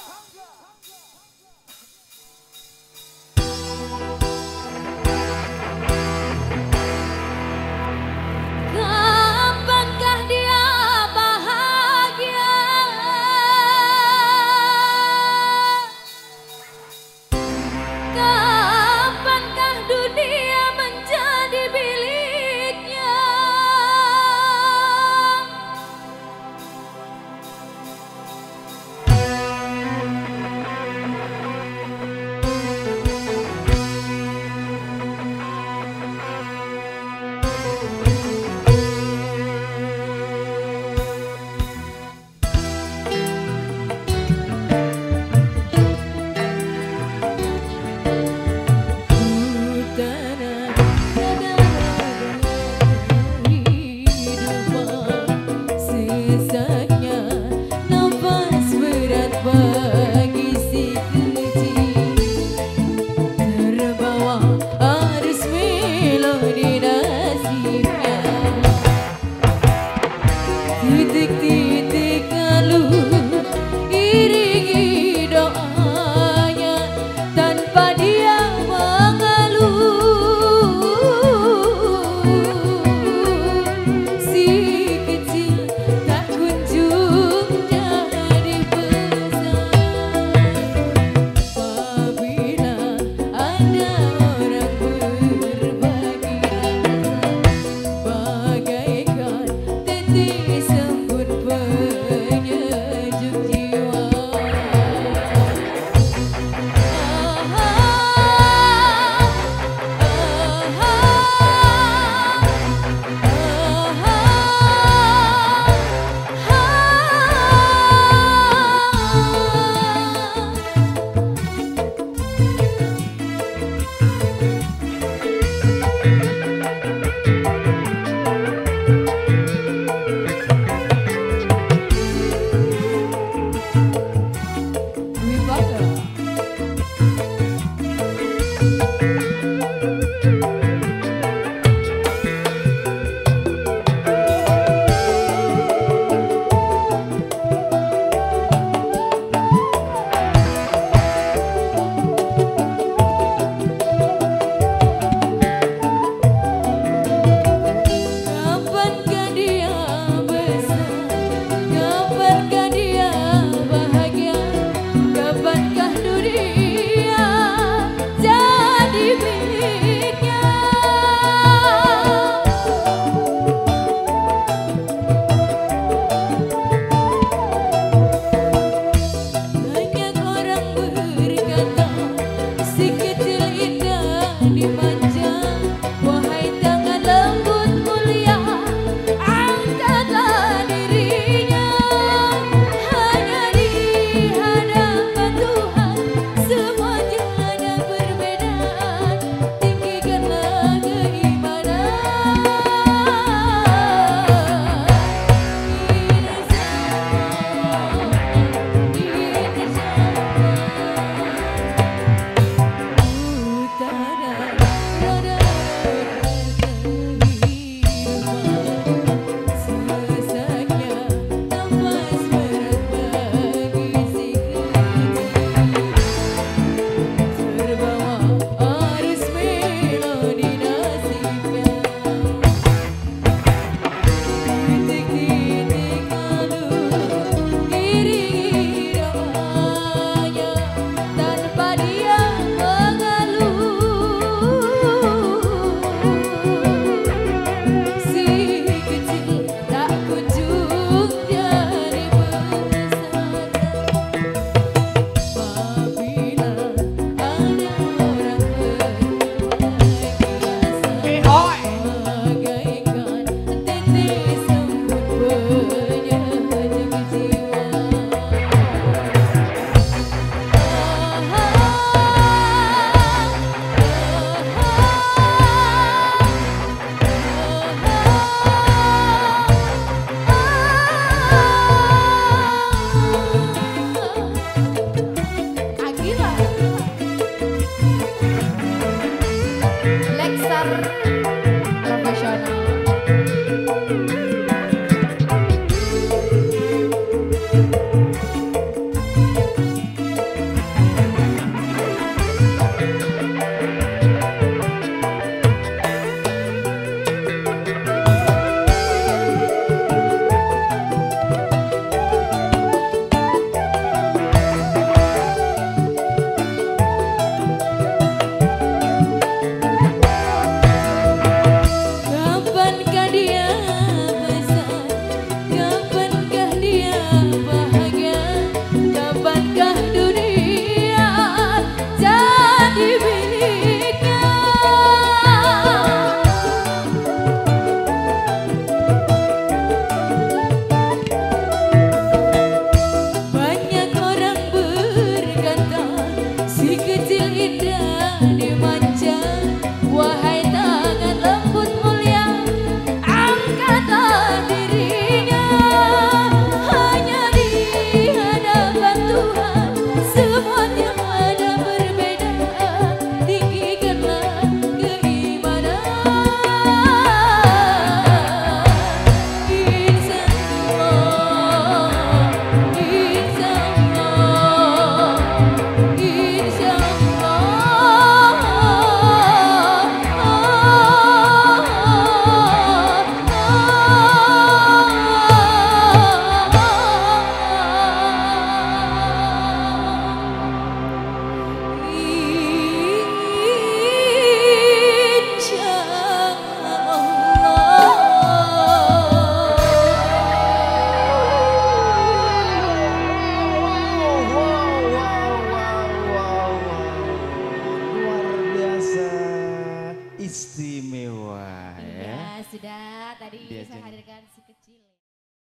hunger.